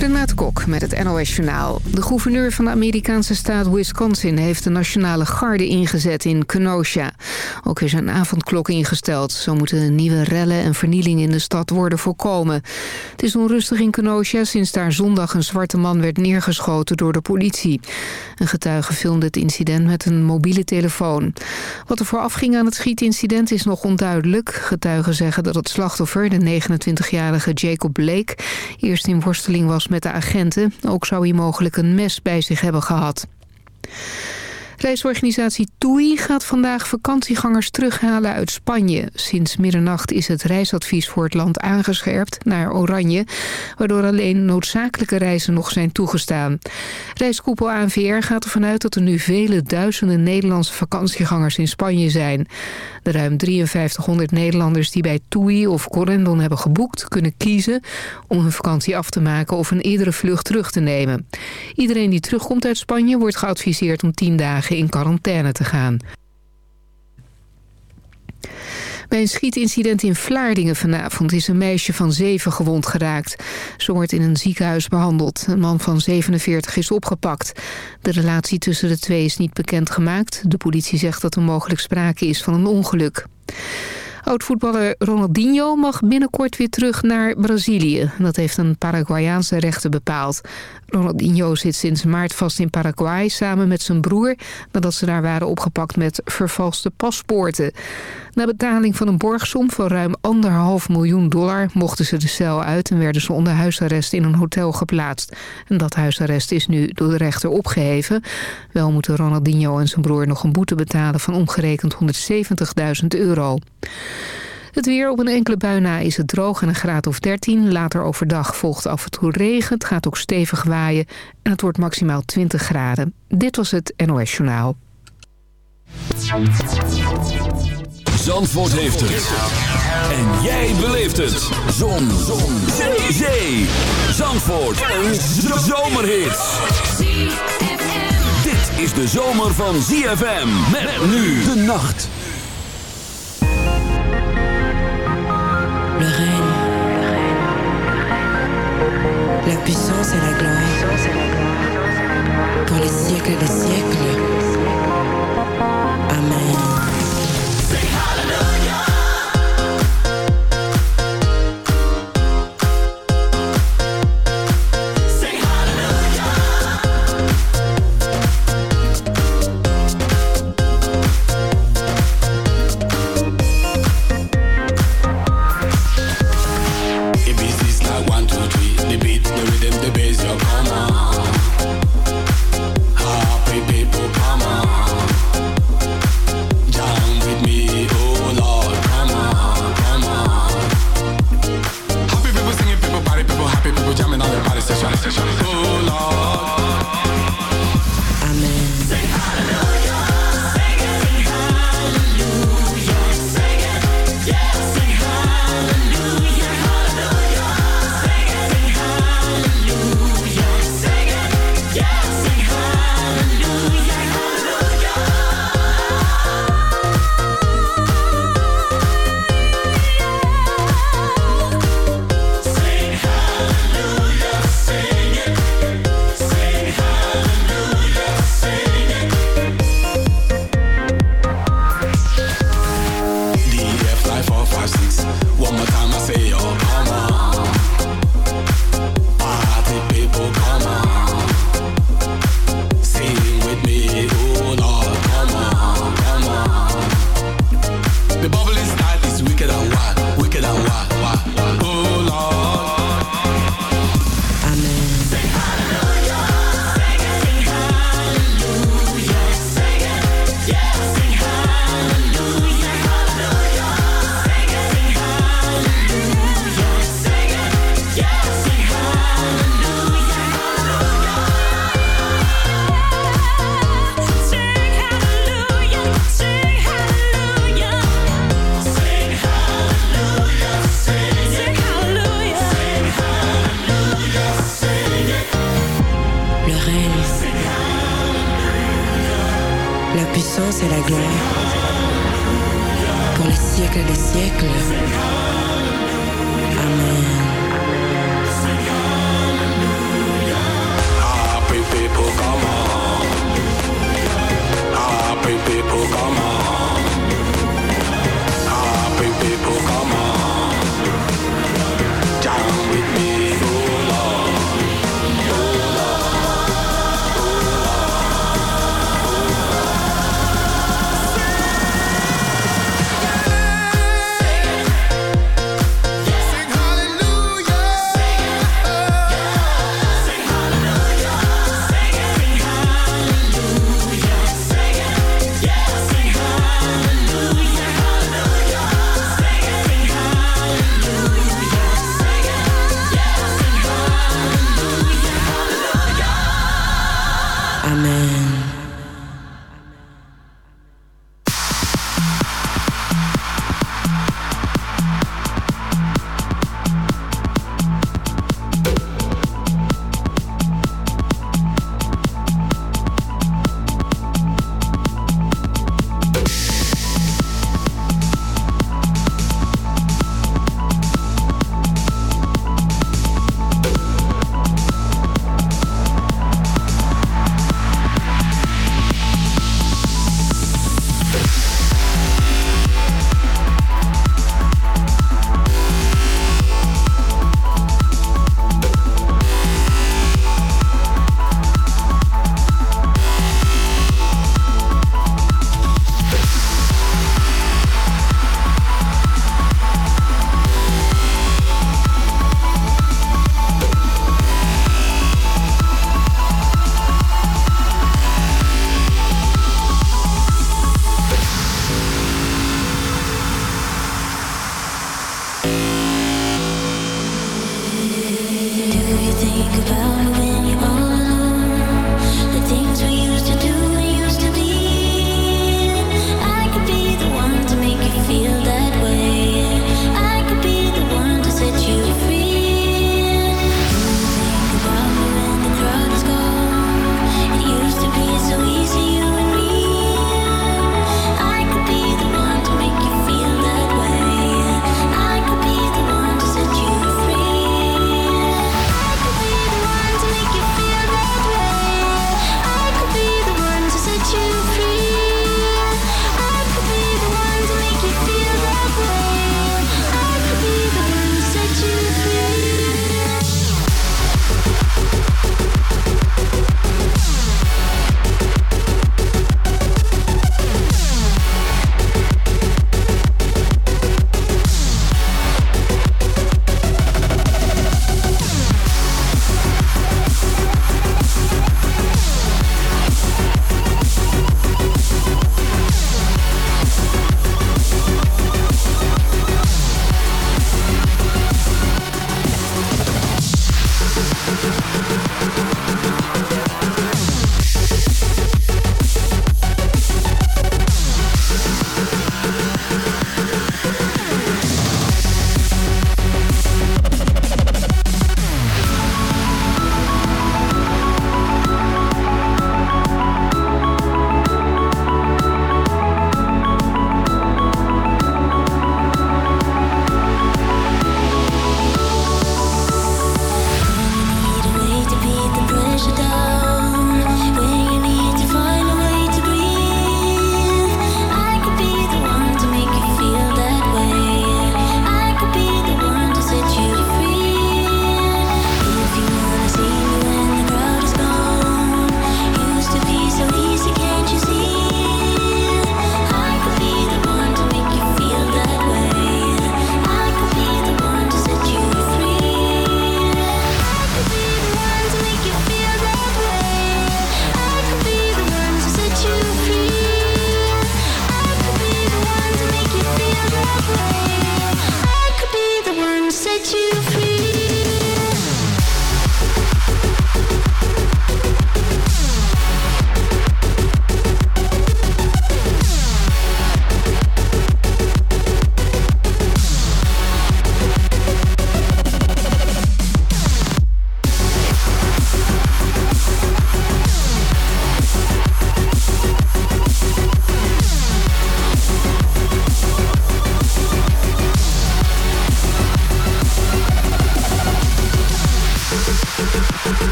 Renate Kok met het NOS Journaal. De gouverneur van de Amerikaanse staat Wisconsin heeft de nationale garde ingezet in Kenosha. Ook is een avondklok ingesteld. Zo moeten nieuwe rellen en vernielingen in de stad worden voorkomen. Het is onrustig in Kenosha sinds daar zondag een zwarte man werd neergeschoten door de politie. Een getuige filmde het incident met een mobiele telefoon. Wat er vooraf ging aan het schietincident is nog onduidelijk. Getuigen zeggen dat het slachtoffer, de 29-jarige Jacob Blake... eerst in worsteling was met de agenten. Ook zou hij mogelijk een mes bij zich hebben gehad. Reisorganisatie TUI gaat vandaag vakantiegangers terughalen uit Spanje. Sinds middernacht is het reisadvies voor het land aangescherpt naar oranje... waardoor alleen noodzakelijke reizen nog zijn toegestaan. Reiskoepel ANVR gaat ervan uit dat er nu vele duizenden Nederlandse vakantiegangers in Spanje zijn. De ruim 5300 Nederlanders die bij TUI of Corendon hebben geboekt... kunnen kiezen om hun vakantie af te maken of een eerdere vlucht terug te nemen. Iedereen die terugkomt uit Spanje wordt geadviseerd om 10 dagen in quarantaine te gaan. Bij een schietincident in Vlaardingen vanavond is een meisje van zeven gewond geraakt. Ze wordt in een ziekenhuis behandeld. Een man van 47 is opgepakt. De relatie tussen de twee is niet bekendgemaakt. De politie zegt dat er mogelijk sprake is van een ongeluk. Oud-voetballer Ronaldinho mag binnenkort weer terug naar Brazilië. Dat heeft een Paraguayaanse rechter bepaald. Ronaldinho zit sinds maart vast in Paraguay samen met zijn broer... nadat ze daar waren opgepakt met vervalste paspoorten. Na betaling van een borgsom van ruim anderhalf miljoen dollar... mochten ze de cel uit en werden ze onder huisarrest in een hotel geplaatst. En dat huisarrest is nu door de rechter opgeheven. Wel moeten Ronaldinho en zijn broer nog een boete betalen... van omgerekend 170.000 euro. Het weer op een enkele bui na is het droog en een graad of 13. Later overdag volgt af en toe regen. Het gaat ook stevig waaien en het wordt maximaal 20 graden. Dit was het NOS Journaal. Zandvoort heeft het. En jij beleeft het. Zon. Zon. Zee. Zee. Zandvoort. Een zomerhit. Dit is de zomer van ZFM. Met nu de nacht. le règne, la puissance et la gloire pour les siècles des siècles. Amen.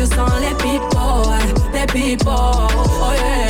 je sens les pipots, ouais, les pipots. Oh yeah.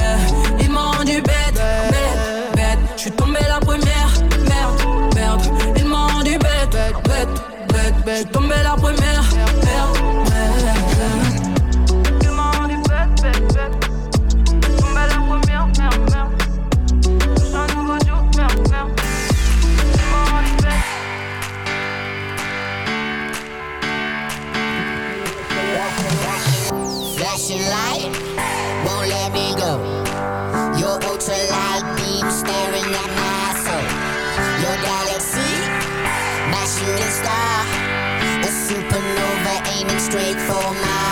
Rendu bête, bête, bête. Je suis tombé la première. Merde, merde. Ils m'ont rendu bête, bête, bête. Je suis tombé la première. Merde, merde. Ils m'ont rendu bête, bête, bête. Je suis tombé la première. Merde, merde. Je un nouveau jour. Merde, merde. M'ont rendu bête. Light straight for my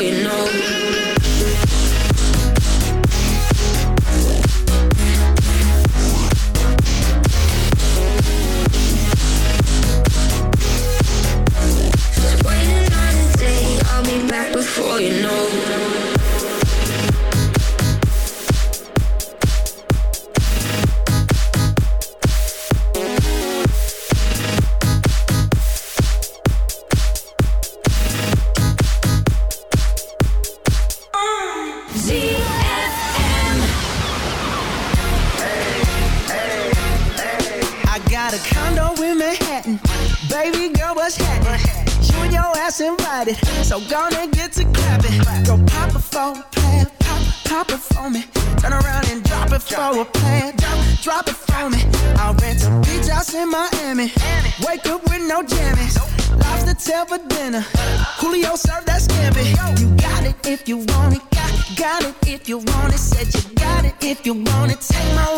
you know. yourself dinner. Julio served that scampi. You got it if you want it. Got, got it if you want it. Said you got it if you want it. Take my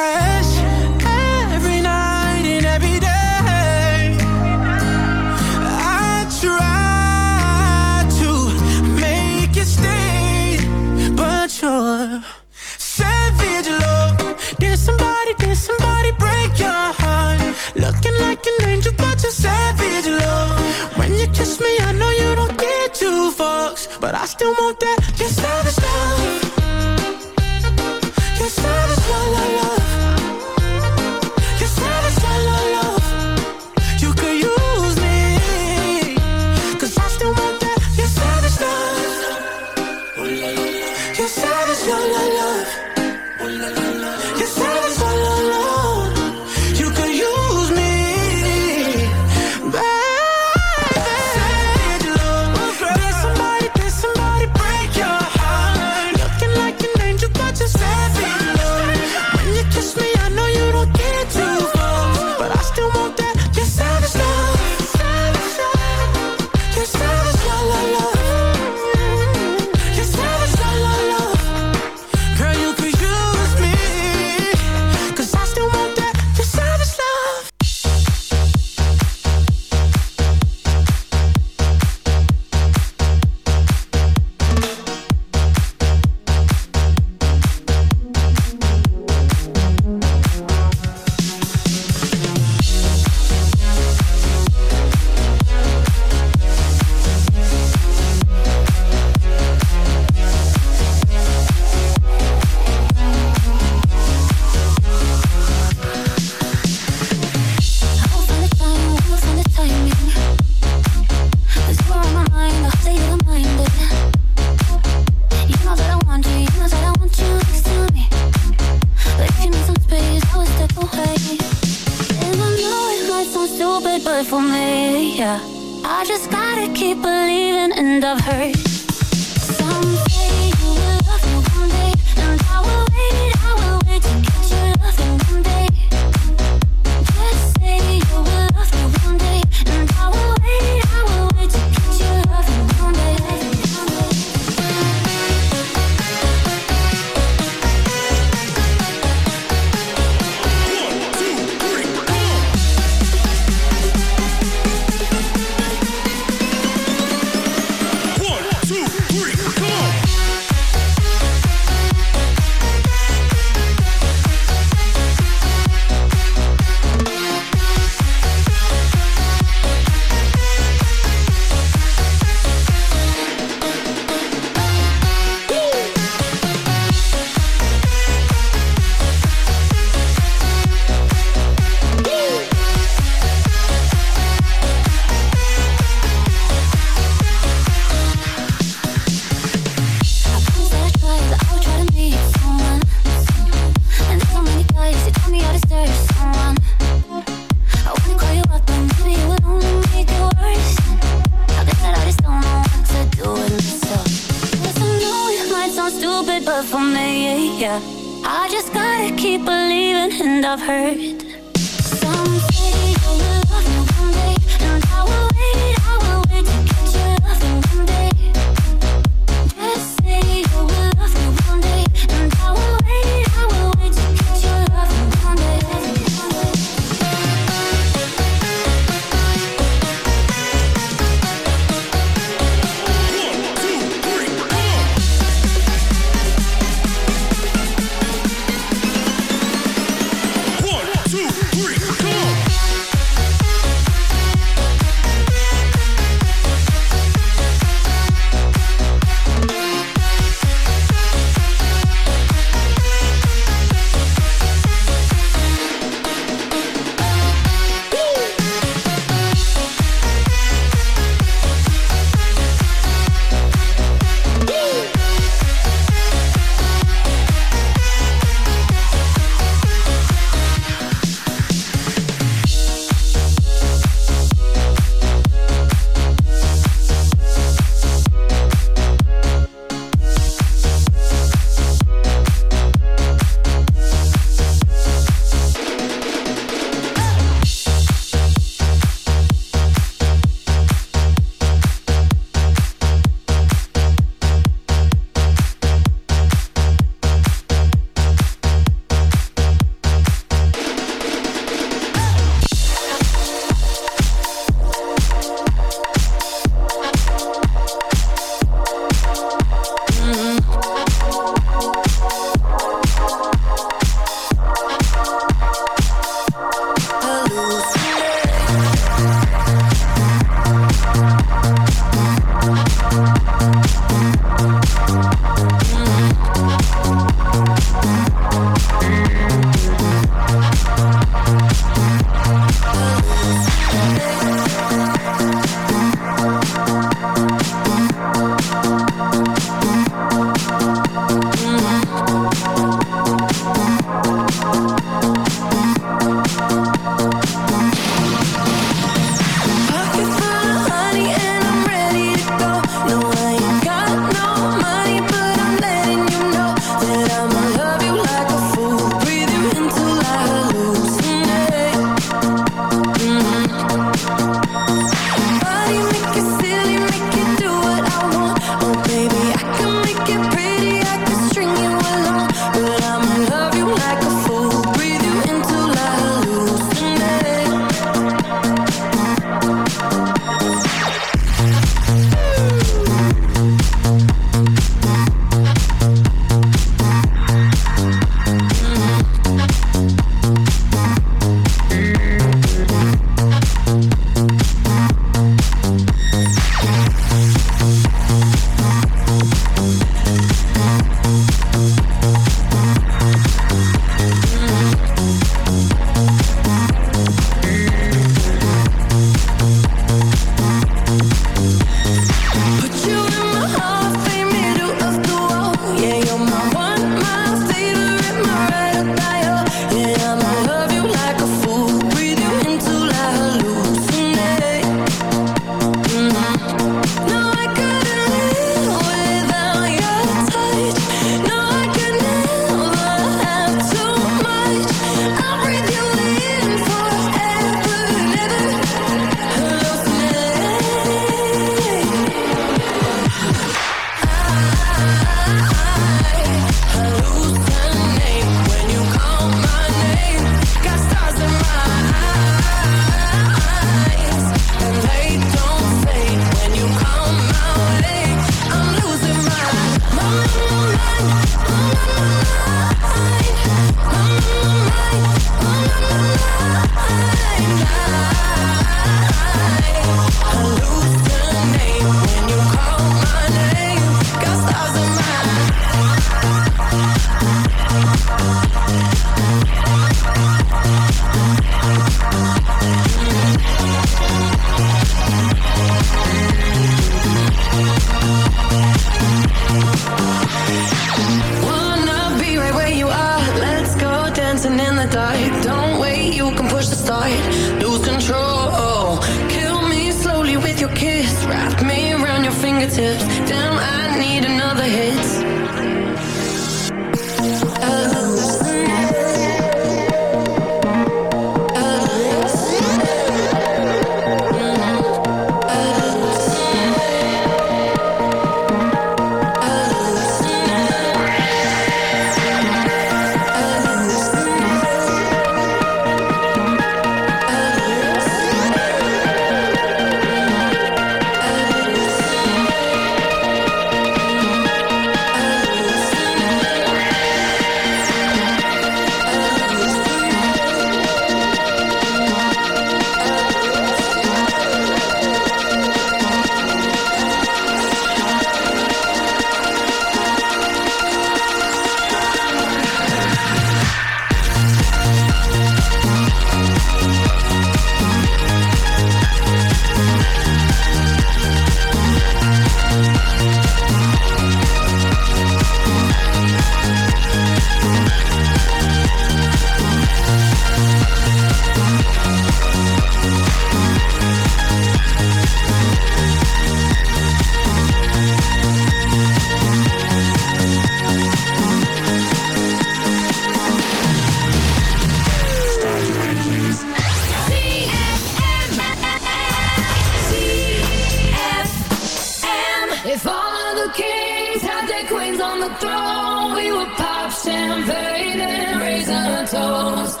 toes.